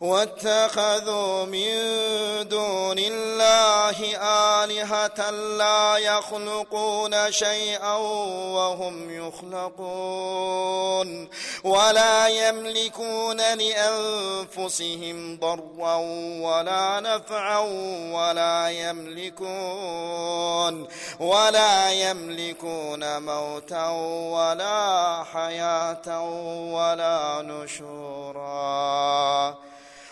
واتخذوا من دون الله آلهة لا يخلقون شيئا وهم يخلقون ولا يملكون لأنفسهم ضرا ولا نفعا ولا يملكون ولا يملكون موتا ولا حياة ولا نشورا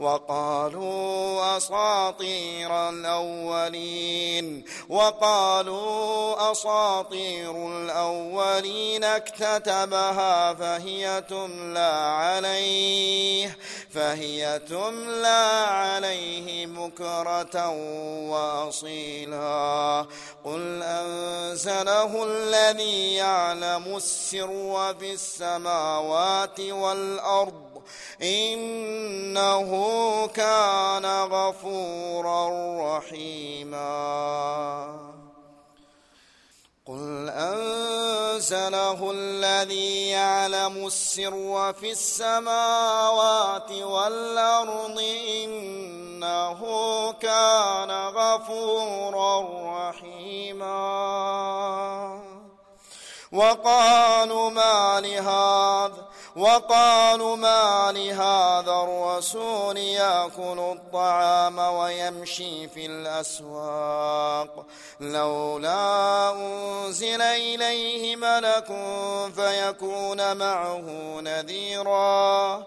وقالوا أساطير الأولين وقالوا أساطير الأولين اكتتبها فهي تملى عليه فهي تملى عليه بكرة وأصيلا قل أنزله الذي يعلم السر في السماوات والأرض إنه كان غفورا رحيما. قل أنزله الذي يعلم السر في السماوات والأرض إنه كان غفورا رحيما. وقالوا ما لهذا؟ وقالوا ما لهذا الرسول يأكل الطعام ويمشي في الأسواق. لولا أنزل إليه ملك فيكون معه نذيرا.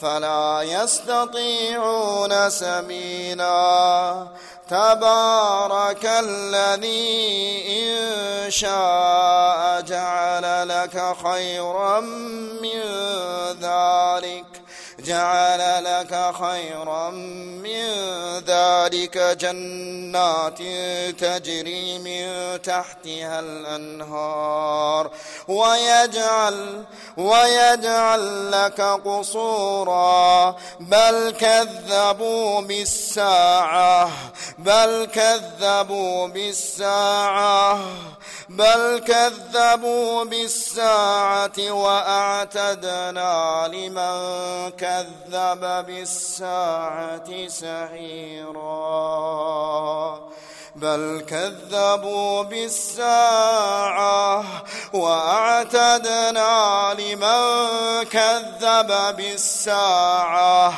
فلا يستطيعون سبيلا. تبارك الذي إن شاء جعل لك خيرا من جعل لك خيرا من ذلك جنات تجري من تحتها الأنهار. ويجعل ويجعل لك قصورا. بل كذبوا بالساعة بل كذبوا بالساعة بل كذبوا بالساعة وأعتدنا لمن كذب بالساعة سعيرا. بل كذبوا بالساعة وأعتدنا لمن كذب بالساعة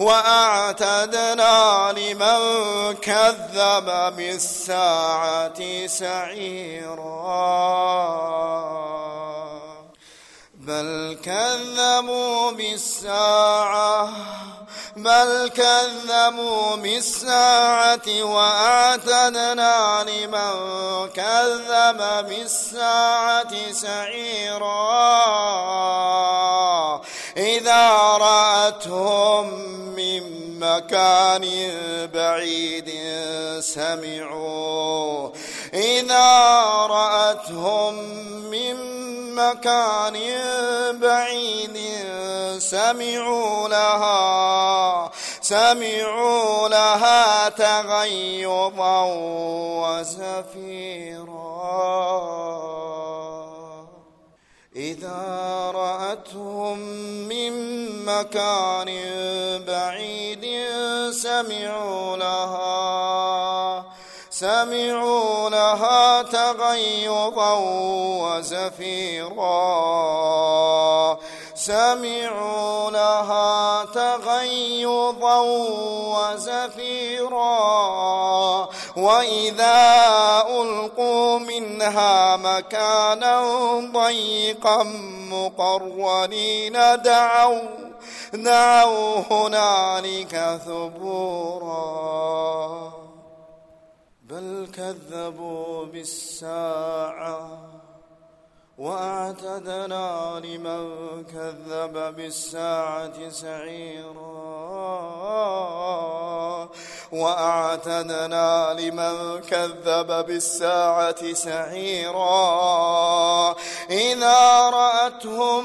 وأعتدنا لمن كذب بالساعة سعيرا. بل كذبوا بالساعة بل كذبوا بالساعة وأعتدنا لمن كذب بالساعة سعيرا. إذا رأتهم من مكان بعيد سمعوا إذا رأتهم مكان بعيد سمعوا لها سمعوا لها تغيظا وزفيرا إذا رأتهم من مكان بعيد سمعوا لها سمعوا لها تغيظا وزفيرا. سمعوا لها تغيظا وزفيرا. وإذا ألقوا منها مكانا ضيقا مقرنين دعوا دعوا هنالك ثبورا. بل كذبوا بالساعة وأعتدنا لمن كذب بالساعة سعيرا وأعتدنا لمن كذب بالساعة سعيرا إذا رأتهم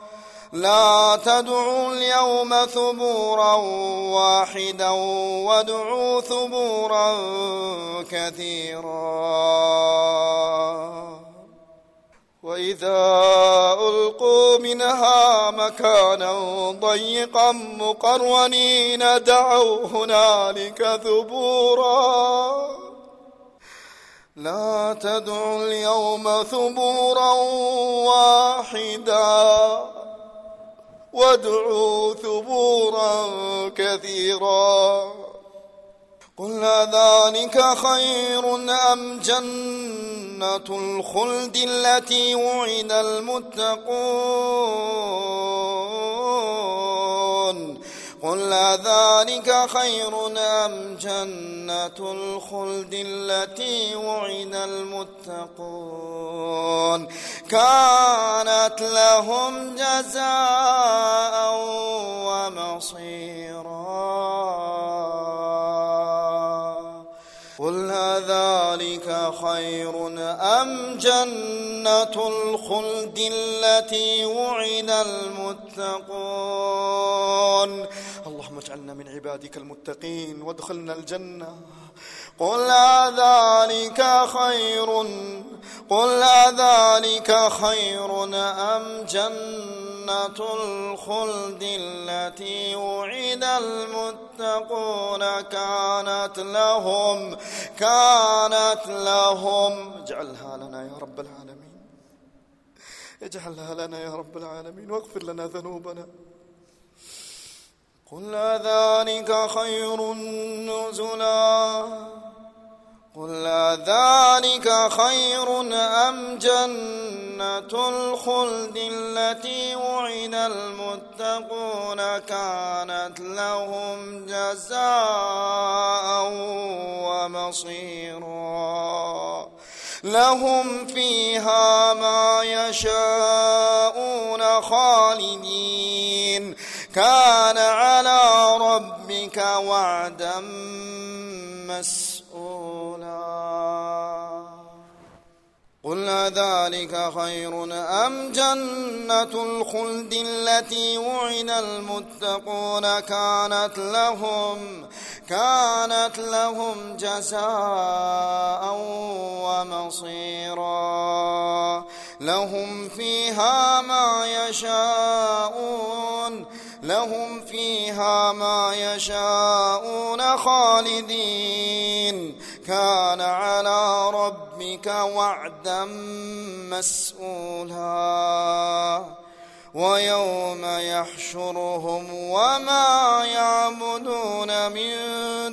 لا تدعوا اليوم ثبورا واحدا وادعوا ثبورا كثيرا. وإذا ألقوا منها مكانا ضيقا مقرنين دعوا هنالك ثبورا. لا تدعوا اليوم ثبورا واحدا. وادعوا ثبورا كثيرا. قل ذلك خير أم جنة الخلد التي وعد المتقون؟ قل ذلك خير أم جنة الخلد التي وعد المتقون؟ كانت لهم جزاء ومصيرا. قل ذلك خير أم جنة الخلد التي وعد المتقون؟ من عبادك المتقين وادخلنا الجنة. قل ذلك خير قل ذلك خير أم جنة الخلد التي وعد المتقون؟ كانت لهم كانت لهم. اجعلها لنا يا رب العالمين. اجعلها لنا يا رب العالمين واغفر لنا ذنوبنا. قل ذلك خير نزلا. قل ذلك خير أم جنة الخلد التي وعد المتقون كانت لهم جزاء ومصيرا. لهم فيها ما يشاءون خالدين. كان على ربك وعدا مسؤولا. قل ذلك خير أم جنة الخلد التي وعد المتقون كانت لهم كانت لهم جزاء ومصيرا. لهم فيها ما يشاءون. لهم فيها ما يشاءون خالدين. كان على ربك وعدا مسؤولا. ويوم يحشرهم وما يعبدون من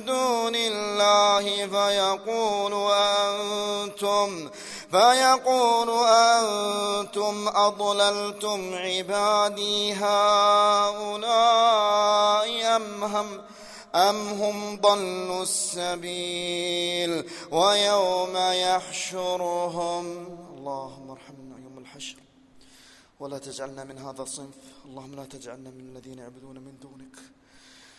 دون الله فيقول أنتم فيقول أنتم أضللتم عبادي هؤلاء أم هم أم هم ضلوا السبيل ويوم يحشرهم؟ اللهم ارحمنا يوم الحشر. ولا تجعلنا من هذا الصنف اللهم لا تجعلنا من الذين يعبدون من دونك.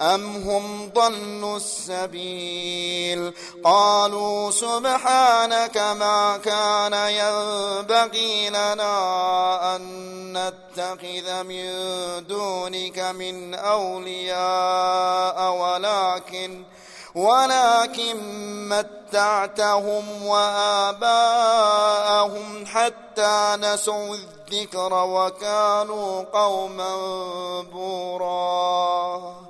أم هم ضلوا السبيل قالوا سبحانك ما كان ينبغي لنا أن نتخذ من دونك من أولياء ولكن ولكن متعتهم وآباءهم حتى نسوا الذكر وكانوا قوما بوراً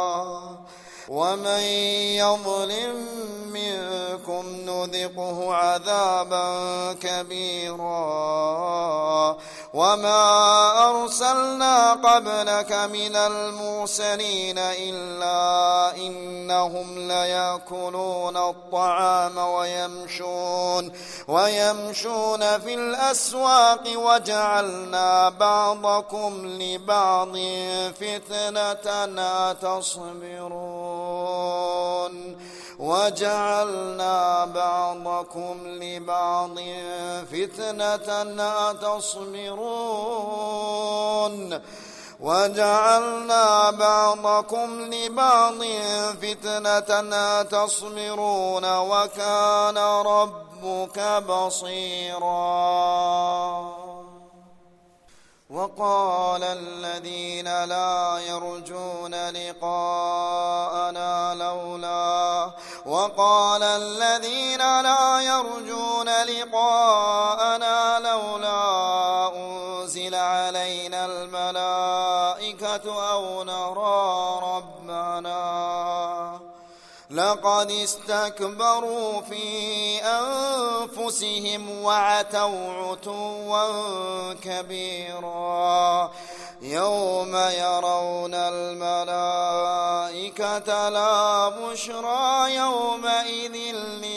ومن يظلم منكم نذقه عذابا كبيرا. وما أرسلنا قبلك من المرسلين إلا إنهم ليأكلون الطعام ويمشون ويمشون في الأسواق وجعلنا بعضكم لبعض فتنة تصبرون وجعلنا بعضكم لبعض فتنة أتصبرون وجعلنا بعضكم لبعض فتنة تصبرون وكان ربك بصيراً. وقال الذين لا يرجون لقاءنا لولا. وقال الذين لا يرجون لقاءنا لولا. نرى ربنا. لقد استكبروا في أنفسهم وعتوا عتوا كبيرا. يوم يرون الملائكة لا بشرى يومئذ للمجرمين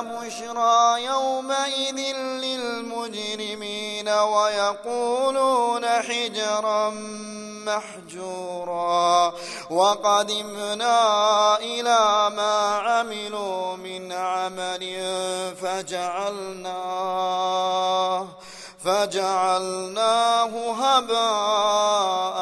بشرى يومئذ للمجرمين ويقولون حجرا محجورا وقدمنا إلى ما عملوا من عمل فجعلناه فجعلناه هباء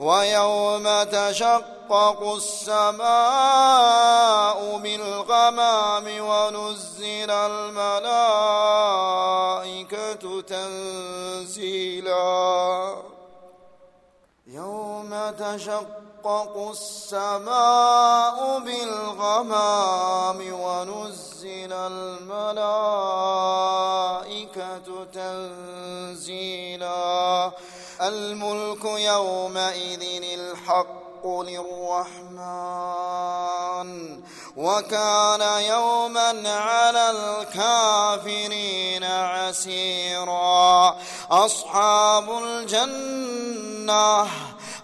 ويوم تشقق السماء بالغمام ونزل الملائكة تنزيلا. يوم تشقق السماء بالغمام ونزل الملائكة تنزيلا. الملك يومئذ الحق للرحمن وكان يوما على الكافرين عسيرا. أصحاب الجنة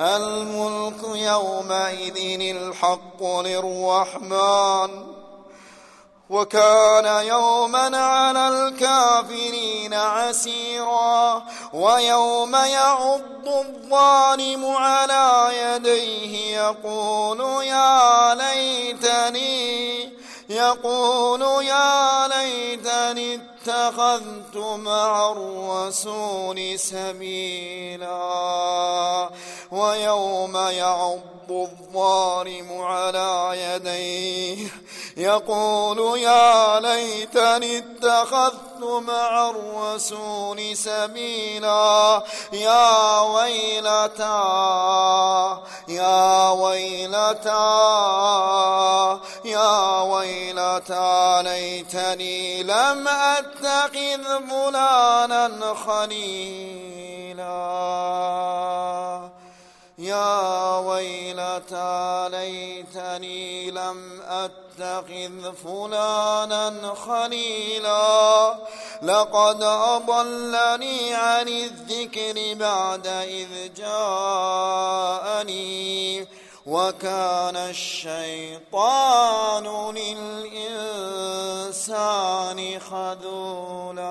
الملك يومئذ الحق للرحمن. وكان يوما على الكافرين عسيرا. ويوم يعض الظالم على يديه يقول يا ليتني يقول يا ليتني اتخذت مع الرسول سبيلا ويوم يعض الظالم على يديه يقول يا ليتني اتخذت مع الرسول سبيلا. يا ويلتى يا ويلتى يا ويلتى ليتني لم أتخذ فلانا خليلا. يا ويلتى ليتني لم أتخذ فلانا خليلا. لقد أضلني عن الذكر بعد إذ جاءني. وكان الشيطان للإنسان خذولا.